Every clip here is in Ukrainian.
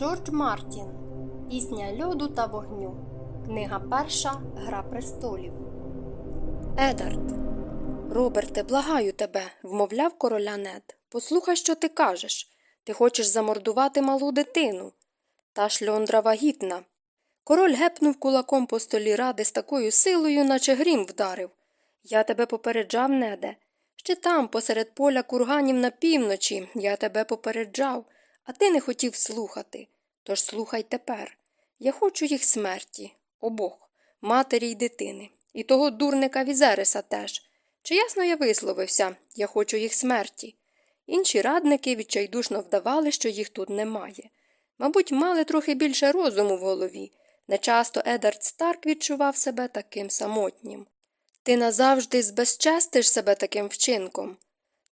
Джордж Мартін Пісня льоду та вогню. Книга перша Гра престолів. Едард. Роберте, благаю тебе, вмовляв короля Нед. Послухай, що ти кажеш. Ти хочеш замордувати малу дитину. Та шльондра вагітна. Король гепнув кулаком по столі ради з такою силою, наче грім вдарив. Я тебе попереджав, неде. Ще там, посеред поля курганів на півночі, я тебе попереджав, а ти не хотів слухати. Тож слухай тепер. Я хочу їх смерті, обох, матері й дитини, і того дурника Візереса теж. Чи ясно я висловився я хочу їх смерті. Інші радники відчайдушно вдавали, що їх тут немає. Мабуть, мали трохи більше розуму в голові. Нечасто Едард Старк відчував себе таким самотнім. Ти назавжди збезчестиш себе таким вчинком.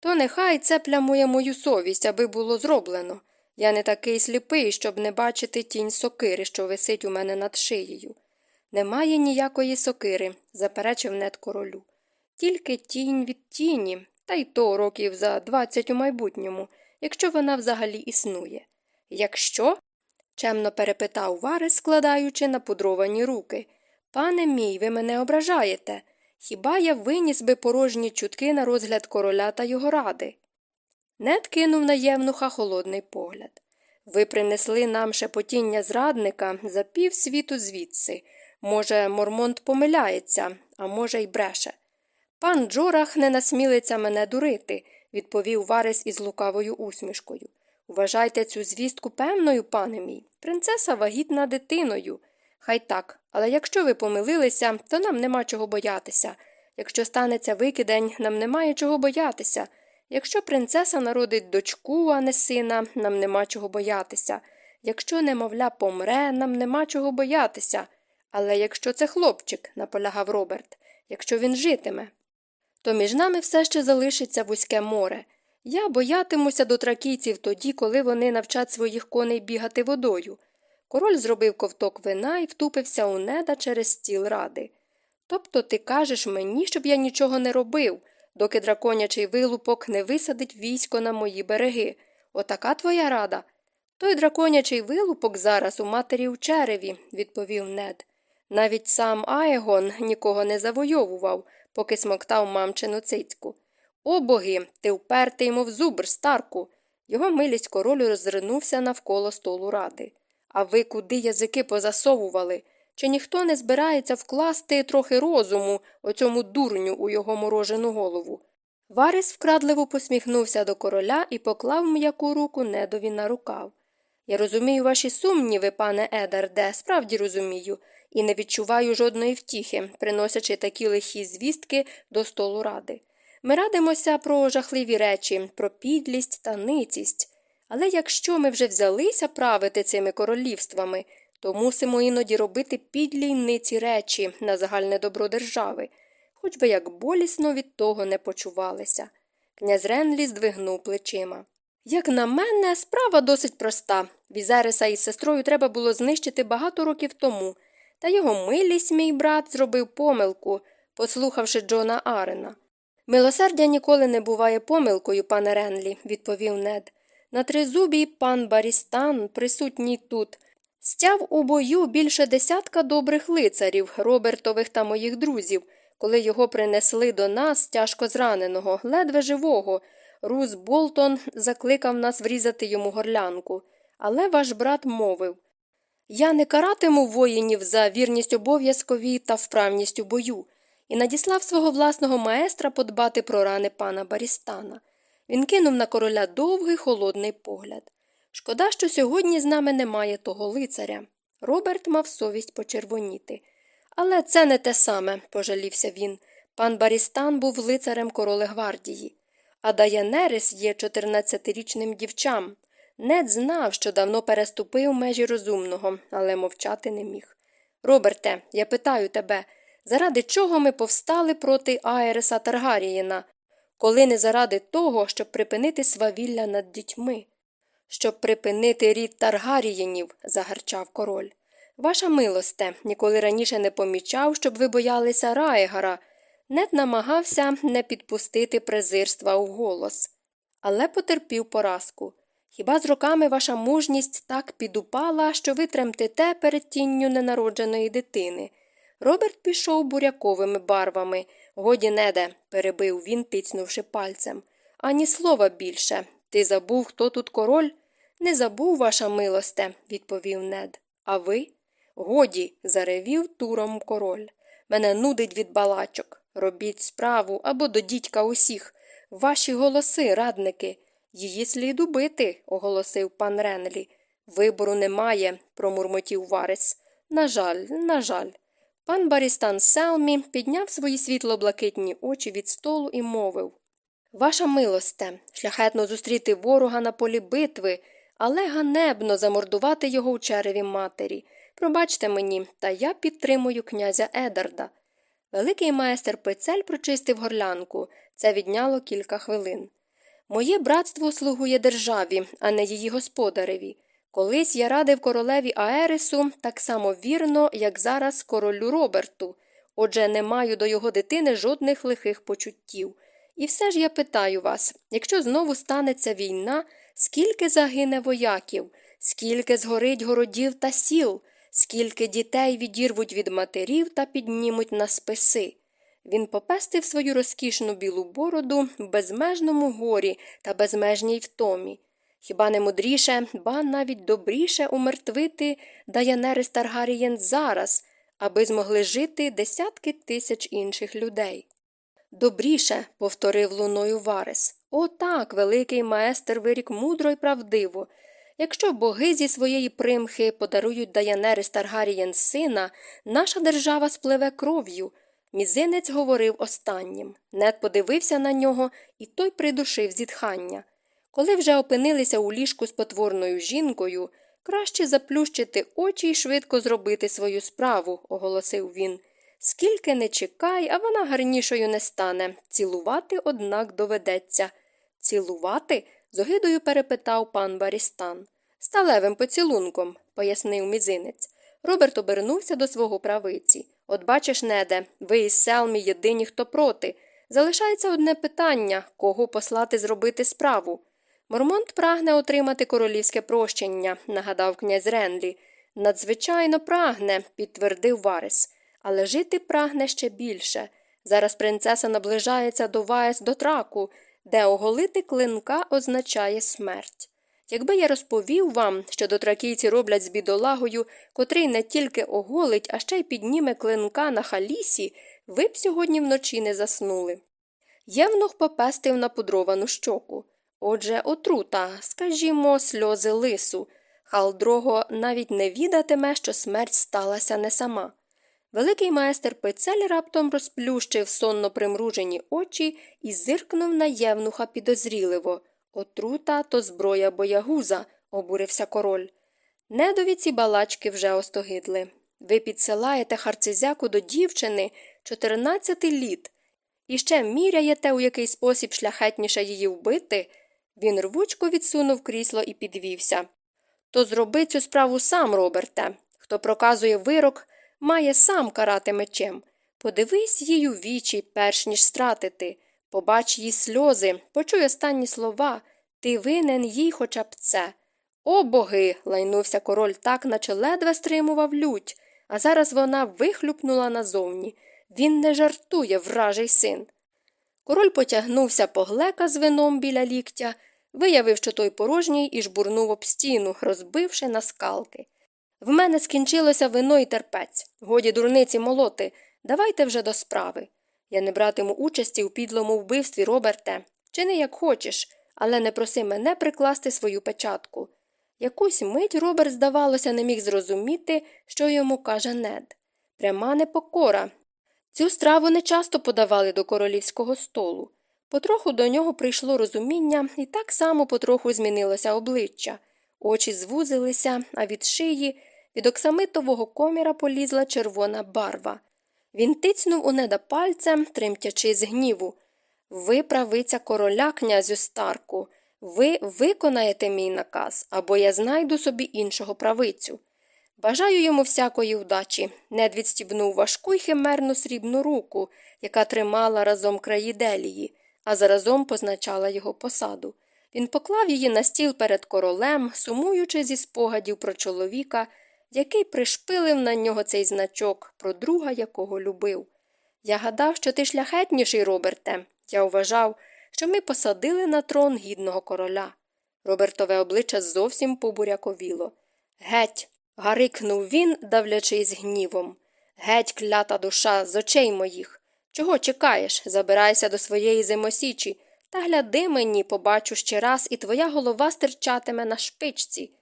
То нехай це плямує мою совість, аби було зроблено. Я не такий сліпий, щоб не бачити тінь сокири, що висить у мене над шиєю. Немає ніякої сокири, заперечив нед королю. Тільки тінь від тіні, та й то років за двадцять у майбутньому, якщо вона взагалі існує. Якщо? чемно перепитав Варес, складаючи напудровані руки. Пане мій, ви мене ображаєте. Хіба я виніс би порожні чутки на розгляд короля та його ради? Нед кинув на євнуха холодний погляд. Ви принесли нам шепотіння зрадника за пів світу звідси. Може, Мормонт помиляється, а може, й бреше. Пан Джорах не насмілиться мене дурити, відповів Варес із лукавою усмішкою. Вважайте цю звістку певною, пане мій. Принцеса вагітна дитиною. Хай так, але якщо ви помилилися, то нам нема чого боятися. Якщо станеться викидень, нам немає чого боятися. Якщо принцеса народить дочку, а не сина, нам нема чого боятися. Якщо немовля помре, нам нема чого боятися. Але якщо це хлопчик, наполягав Роберт, якщо він житиме, то між нами все ще залишиться вузьке море. Я боятимуся до тракійців тоді, коли вони навчать своїх коней бігати водою. Король зробив ковток вина і втупився у неда через стіл ради. Тобто ти кажеш мені, щоб я нічого не робив, доки драконячий вилупок не висадить військо на мої береги. Отака твоя рада. Той драконячий вилупок зараз у матері у череві, відповів нед. Навіть сам Аегон нікого не завойовував, поки смоктав мамчину цицьку. О боги, ти впертий, мов зубр, старку. Його милість королю розринувся навколо столу ради. А ви куди язики позасовували? Чи ніхто не збирається вкласти трохи розуму оцьому дурню у його морожену голову? Варис вкрадливо посміхнувся до короля і поклав м'яку руку недові на рукав. Я розумію ваші сумніви, пане Едарде, справді розумію, і не відчуваю жодної втіхи, приносячи такі лихі звістки до столу ради. Ми радимося про жахливі речі, про підлість та ницість. Але якщо ми вже взялися правити цими королівствами, то мусимо іноді робити підлі ниці речі на загальне добро держави, хоч би як болісно від того не почувалися. Князь Ренлі здвигнув плечима. Як на мене, справа досить проста. Візереса із сестрою треба було знищити багато років тому, та його милість, мій брат, зробив помилку, послухавши Джона Арена. Милосердя ніколи не буває помилкою, пане Ренлі, відповів нед. На тризубій пан Барістан, присутній тут, стяв у бою більше десятка добрих лицарів, Робертових та моїх друзів, коли його принесли до нас тяжко зраненого, ледве живого. Рус Болтон закликав нас врізати йому горлянку. Але ваш брат мовив Я не каратиму воїнів за вірність обов'язкові та вправність у бою, і надіслав свого власного маестра подбати про рани пана Барістана. Він кинув на короля довгий холодний погляд. Шкода, що сьогодні з нами немає того лицаря. Роберт мав совість почервоніти. Але це не те саме, пожалівся він. Пан Барістан був лицарем короли гвардії. А Даянерис є 14-річним дівчам. Нед знав, що давно переступив межі розумного, але мовчати не міг. Роберте, я питаю тебе, заради чого ми повстали проти Аереса Таргарієна, коли не заради того, щоб припинити свавілля над дітьми? Щоб припинити рід Таргарієнів, загарчав король. Ваша милосте, ніколи раніше не помічав, щоб ви боялися Раєгара. Нед намагався не підпустити презирства у голос. але потерпів поразку. Хіба з роками ваша мужність так підупала, що ви тремтите перед тінню ненародженої дитини? Роберт пішов буряковими барвами. Годі неде, перебив він, тицнувши пальцем. Ані слова більше. Ти забув, хто тут король? Не забув, ваша милосте, відповів нед. А ви? Годі, заревів туром король. Мене нудить від балачок. Робіть справу або до дідька усіх. Ваші голоси, радники. Її слід убити, оголосив пан Ренлі. Вибору немає, промурмотів Варес. На жаль, на жаль. Пан Барістан Селмі підняв свої світло-блакитні очі від столу і мовив Ваша милосте, шляхетно зустріти ворога на полі битви, але ганебно замордувати його у череві матері. Пробачте мені, та я підтримую князя Едарда. Великий майстер Пецель прочистив горлянку. Це відняло кілька хвилин. Моє братство слугує державі, а не її господареві. Колись я радив королеві Аересу так само вірно, як зараз королю Роберту. Отже, не маю до його дитини жодних лихих почуттів. І все ж я питаю вас якщо знову станеться війна, скільки загине вояків, скільки згорить городів та сіл, скільки дітей відірвуть від матерів та піднімуть на списи. Він попестив свою розкішну білу бороду в безмежному горі та безмежній втомі. Хіба не мудріше, ба навіть добріше умертвити Даянерис Таргарієн зараз, аби змогли жити десятки тисяч інших людей. Добріше, повторив луною Варес. О, так, великий маестер вирік мудро й правдиво. Якщо боги зі своєї примхи подарують Даянерис Таргарієн сина, наша держава спливе кров'ю. Мізинець говорив останнім. Нед подивився на нього, і той придушив зітхання. Коли вже опинилися у ліжку з потворною жінкою, краще заплющити очі і швидко зробити свою справу, оголосив він. Скільки не чекай, а вона гарнішою не стане. Цілувати, однак, доведеться. Цілувати? з огидою перепитав пан Барістан. Сталевим поцілунком, пояснив мізинець. Роберт обернувся до свого правиці. От бачиш, неде, ви із Селмі єдині, хто проти. Залишається одне питання кого послати зробити справу. Мормонт прагне отримати королівське прощення, нагадав князь Ренлі. Надзвичайно прагне, підтвердив Варес, але жити прагне ще більше. Зараз принцеса наближається до Ваес до траку, де оголити клинка означає смерть. Якби я розповів вам, що дотракійці роблять з бідолагою, котрий не тільки оголить, а ще й підніме клинка на халісі, ви б сьогодні вночі не заснули. Євнух попестив на пудровану щоку. Отже, отрута, скажімо, сльози лису. Халдрого навіть не відатиме, що смерть сталася не сама. Великий майстер Пецель раптом розплющив сонно примружені очі і зиркнув на євнуха підозріливо. Отрута то зброя боягуза, обурився король. Недові ці балачки вже остогидли. Ви підсилаєте харцизяку до дівчини 14 літ і ще міряєте, у який спосіб шляхетніше її вбити. Він рвучко відсунув крісло і підвівся. То зроби цю справу сам, Роберте. Хто проказує вирок, має сам карати мечем. Подивись їй у вічі, перш ніж стратити. Побач її сльози, почуй останні слова. Ти винен їй хоча б це. О боги. лайнувся король так, наче ледве стримував лють, а зараз вона вихлюпнула назовні. Він не жартує, вражий син. Король потягнувся по глека з вином біля ліктя, виявив, що той порожній і жбурнув об стіну, розбивши на скалки. В мене скінчилося вино і терпець. Годі дурниці молоти. Давайте вже до справи. Я не братиму участі у підлому вбивстві, Роберте. Чини як хочеш, але не проси мене прикласти свою печатку. Якусь мить Роберт, здавалося, не міг зрозуміти, що йому каже нед. Пряма непокора. Цю страву не часто подавали до королівського столу. Потроху до нього прийшло розуміння, і так само потроху змінилося обличчя. Очі звузилися, а від шиї, від оксамитового коміра полізла червона барва. Він тицнув у неда пальцем, тремтячи з гніву. Ви правиця короля, князю Старку. Ви виконаєте мій наказ, або я знайду собі іншого правицю. Бажаю йому всякої вдачі. Нед відстібнув важку й химерну срібну руку, яка тримала разом краї делії, а заразом позначала його посаду. Він поклав її на стіл перед королем, сумуючи зі спогадів про чоловіка, який пришпилив на нього цей значок, про друга, якого любив. Я гадав, що ти шляхетніший, Роберте. Я вважав, що ми посадили на трон гідного короля. Робертове обличчя зовсім побуряковіло. Геть. гарикнув він, давлячись гнівом. Геть, клята душа, з очей моїх. Чого чекаєш? Забирайся до своєї зимосічі, та гляди мені, побачу ще раз, і твоя голова стирчатиме на шпичці.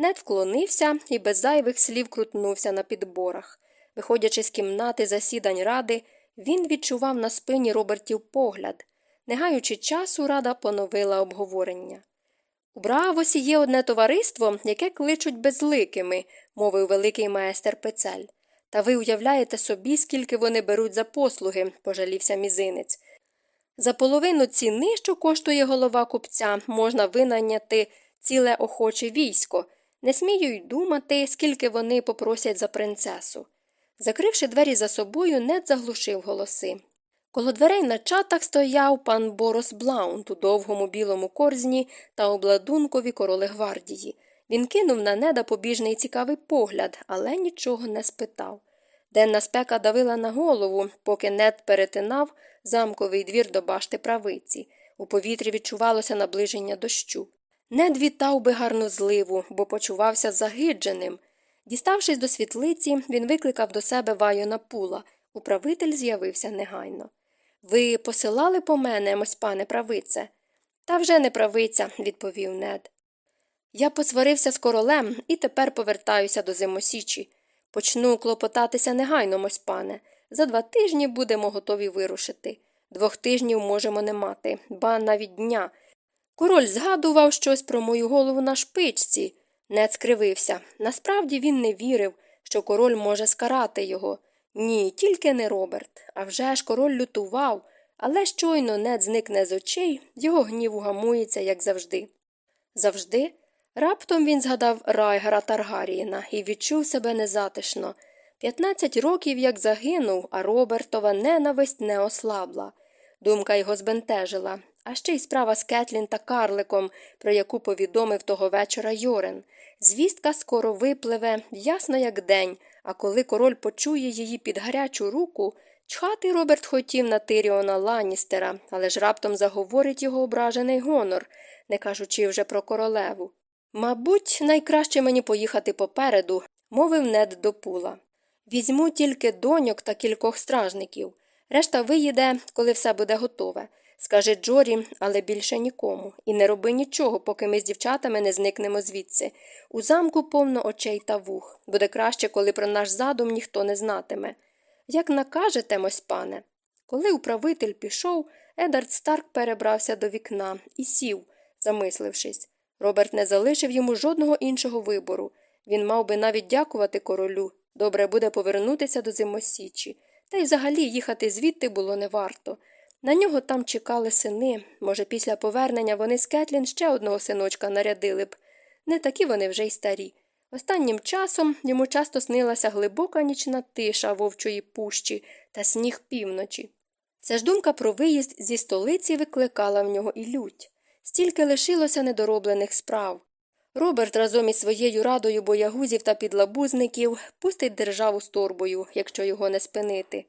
Нед вклонився і без зайвих слів крутнувся на підборах. Виходячи з кімнати засідань ради, він відчував на спині Робертів погляд. Не гаючи часу, рада поновила обговорення. У Бравосі є одне товариство, яке кличуть безликими, мовив великий майстер Пецель. Та ви уявляєте собі, скільки вони беруть за послуги, пожалівся мізинець. За половину ціни, що коштує голова купця, можна винайняти ціле охоче військо. Не смію й думати, скільки вони попросять за принцесу. Закривши двері за собою, нед заглушив голоси. Коло дверей на чатах стояв пан Борос Блаунт у довгому білому корзні та обладункові короли гвардії. Він кинув на неда побіжний цікавий погляд, але нічого не спитав. Денна спека давила на голову, поки нед перетинав замковий двір до башти правиці. У повітрі відчувалося наближення дощу. Нед вітав би гарну зливу, бо почувався загидженим. Діставшись до світлиці, він викликав до себе Вайона пула. Управитель з'явився негайно. Ви посилали по мене, мось пане правице? Та вже не правиця, відповів нед. Я посварився з королем і тепер повертаюся до зимосічі. Почну клопотатися негайно, мось пане. За два тижні будемо готові вирушити. Двох тижнів можемо не мати, ба навіть дня. Король згадував щось про мою голову на шпичці. Нед скривився. Насправді він не вірив, що король може скарати його. Ні, тільки не Роберт. А вже ж король лютував, але щойно нед зникне з очей, його гнів угамується, як завжди. Завжди. Раптом він згадав Райгара Таргарієна і відчув себе незатишно. П'ятнадцять років як загинув, а Робертова ненависть не ослабла. Думка його збентежила, а ще й справа з Кетлін та Карликом, про яку повідомив того вечора Йорен. Звістка скоро випливе, ясно, як день, а коли король почує її під гарячу руку, чхати Роберт хотів на Тиріона Ланністера, але ж раптом заговорить його ображений гонор, не кажучи вже про королеву. Мабуть, найкраще мені поїхати попереду, мовив нед до пула. Візьму тільки доньок та кількох стражників. Решта виїде, коли все буде готове. Скажи Джорі, але більше нікому. І не роби нічого, поки ми з дівчатами не зникнемо звідси. У замку повно очей та вух. Буде краще, коли про наш задум ніхто не знатиме. Як накажете, мось пане. Коли управитель пішов, Едард Старк перебрався до вікна і сів, замислившись. Роберт не залишив йому жодного іншого вибору. Він мав би навіть дякувати королю. Добре буде повернутися до зимосічі. Та й взагалі їхати звідти було не варто. На нього там чекали сини. Може, після повернення вони з Кетлін ще одного синочка нарядили б. Не такі вони вже й старі. Останнім часом йому часто снилася глибока нічна тиша вовчої пущі та сніг півночі. Ця ж думка про виїзд зі столиці викликала в нього і лють. Стільки лишилося недороблених справ. Роберт разом із своєю радою боягузів та підлабузників пустить державу з торбою, якщо його не спинити.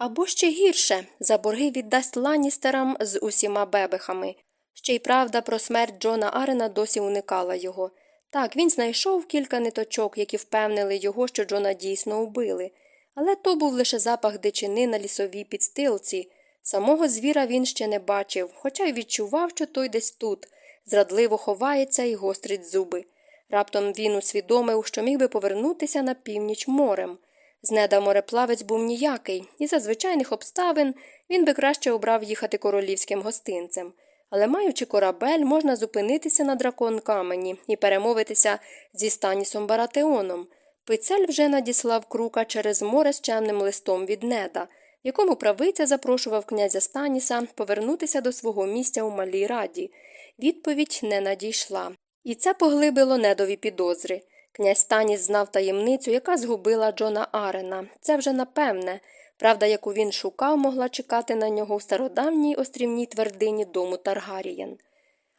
Або ще гірше за борги віддасть ланістерам з усіма бебехами. Ще й правда про смерть Джона Арена досі уникала його. Так, він знайшов кілька ниточок, які впевнили його, що Джона дійсно убили. Але то був лише запах дичини на лісовій підстилці. Самого звіра він ще не бачив, хоча й відчував, що той десь тут, зрадливо ховається і гострить зуби. Раптом він усвідомив, що міг би повернутися на північ морем. Знеда мореплавець був ніякий, і за звичайних обставин він би краще обрав їхати королівським гостинцем. Але, маючи корабель, можна зупинитися на дракон камені і перемовитися зі Станісом Баратеоном. Пицель вже надіслав крука через море з чемним листом від неда, якому правиця запрошував князя Станіса повернутися до свого місця у малій раді. Відповідь не надійшла. І це поглибило недові підозри. Князь Станіс знав таємницю, яка згубила Джона Арена. Це вже напевне. Правда, яку він шукав, могла чекати на нього у стародавній острівній твердині дому Таргарієн.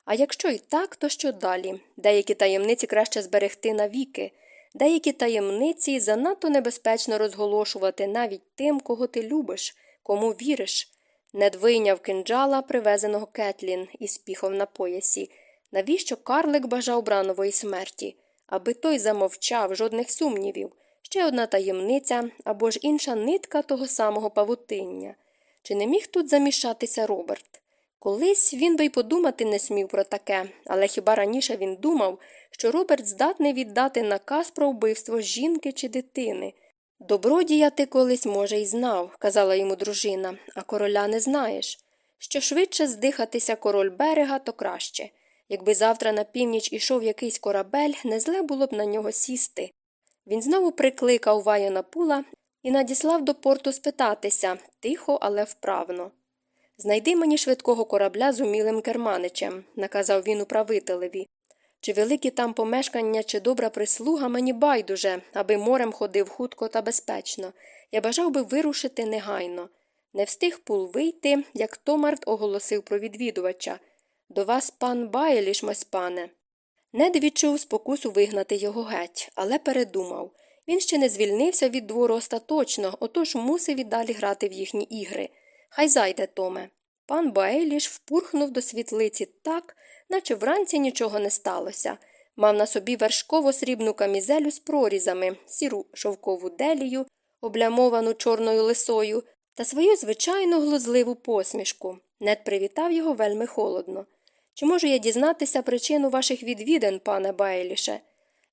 А якщо і так, то що далі? Деякі таємниці краще зберегти навіки, деякі таємниці занадто небезпечно розголошувати навіть тим, кого ти любиш, кому віриш. Нед вийняв кинджала, привезеного Кетлін, із піхом на поясі. Навіщо карлик бажав бранової смерті? Аби той замовчав жодних сумнівів, ще одна таємниця або ж інша нитка того самого павутиння. Чи не міг тут замішатися Роберт? Колись він би й подумати не смів про таке, але хіба раніше він думав, що Роберт здатний віддати наказ про вбивство жінки чи дитини. Добродія ти колись, може, й знав, казала йому дружина, а короля не знаєш. Що швидше здихатися король берега, то краще. Якби завтра на північ ішов якийсь корабель, не зле було б на нього сісти. Він знову прикликав Вайона пула і надіслав до порту спитатися тихо, але вправно. Знайди мені швидкого корабля з умілим керманичем, наказав він управителеві. Чи великі там помешкання, чи добра прислуга мені байдуже, аби морем ходив хутко та безпечно. Я бажав би вирушити негайно. Не встиг пул вийти, як Томарт оголосив про відвідувача. До вас пан Байліш, мось пане. Нед відчув спокусу вигнати його геть, але передумав. Він ще не звільнився від двору остаточно, отож мусив і далі грати в їхні ігри. Хай зайде, Томе. Пан Баеліш впурхнув до світлиці так, наче вранці нічого не сталося. Мав на собі вершково срібну камізелю з прорізами, сіру шовкову делію, облямовану чорною лисою, та свою звичайну глузливу посмішку. Нед привітав його вельми холодно. Чи можу я дізнатися причину ваших відвідин, пане Байліше?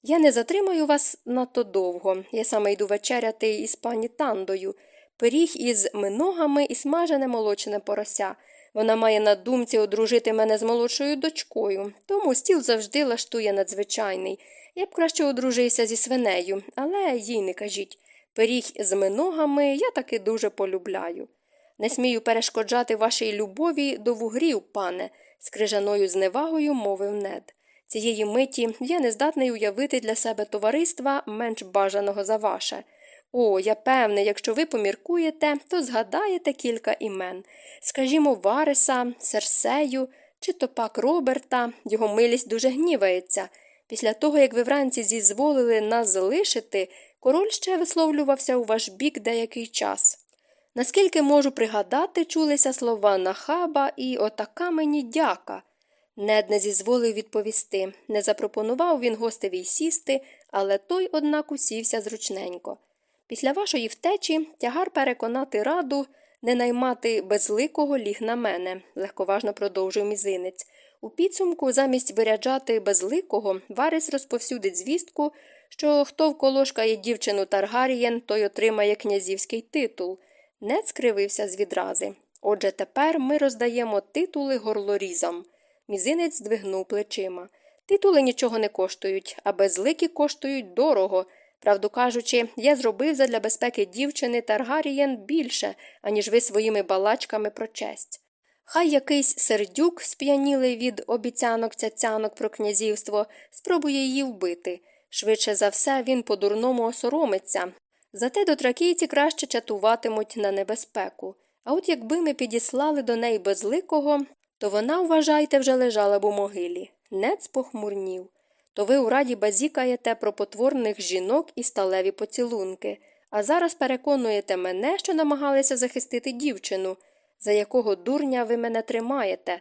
Я не затримаю вас надто довго. Я саме йду вечеряти із пані Тандою, пиріг із миногами і смажене молочне порося. Вона має на думці одружити мене з молодшою дочкою, тому стіл завжди лаштує надзвичайний. Я б краще одружився зі свинею, але їй не кажіть. Пиріг з миногами я таки дуже полюбляю. Не смію перешкоджати вашій любові до вугрів, пане, з крижаною зневагою мовив нед. Цієї миті я не здатний уявити для себе товариства менш бажаного за ваше. О, я певне, якщо ви поміркуєте, то згадаєте кілька імен. Скажімо, Вареса, Серсею чи то пак Роберта, його милість дуже гнівається. Після того, як ви вранці зізволили нас залишити, король ще висловлювався у ваш бік деякий час. Наскільки можу пригадати, чулися слова нахаба і отака мені дяка. Нед не зізволив відповісти. Не запропонував він гостеві сісти, але той, однак, усівся зручненько. Після вашої втечі тягар переконати раду не наймати безликого ліг на мене, легковажно продовжив мізинець. У підсумку, замість виряджати безликого, Варис розповсюдить звістку, що хто вколошкає дівчину Таргарієн, той отримає князівський титул. Нед скривився з відрази. Отже, тепер ми роздаємо титули горлорізам. Мізинець здвигнув плечима. Титули нічого не коштують, а безликі коштують дорого. Правду кажучи, я зробив задля безпеки дівчини Таргарієн більше, аніж ви своїми балачками про честь. Хай якийсь сердюк, сп'янілий від обіцянок цяцянок про князівство, спробує її вбити. Швидше за все, він по дурному осоромиться. Зате дотракійці краще чатуватимуть на небезпеку. А от якби ми підіслали до неї безликого, то вона, вважайте, вже лежала б у могилі. Нец похмурнів. То ви у раді базікаєте про потворних жінок і сталеві поцілунки, а зараз переконуєте мене, що намагалися захистити дівчину, за якого дурня ви мене тримаєте.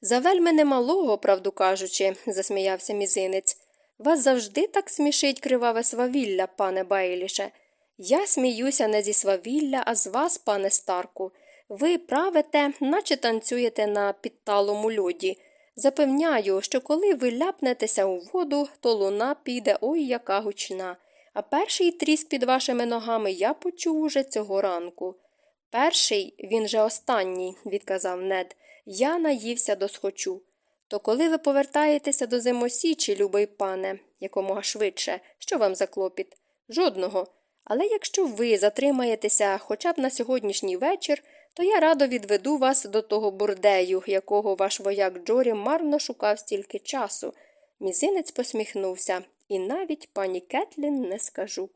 За вельми немалого, правду кажучи, засміявся мізинець. Вас завжди так смішить криваве свавілля, пане Байліше. Я сміюся не зі свавілля, а з вас, пане Старку. Ви правите, наче танцюєте на підталому льоді. Запевняю, що коли ви ляпнетеся у воду, то луна піде ой яка гучна, а перший тріск під вашими ногами я почув уже цього ранку. Перший, він же останній, відказав нед, я наївся досхочу. То коли ви повертаєтеся до зимосічі, любий пане, якомога швидше, що вам за клопіт? Жодного. Але якщо ви затримаєтеся хоча б на сьогоднішній вечір, то я радо відведу вас до того бурдею, якого ваш вояк Джорі марно шукав стільки часу. Мізинець посміхнувся, і навіть пані Кетлін не скажу.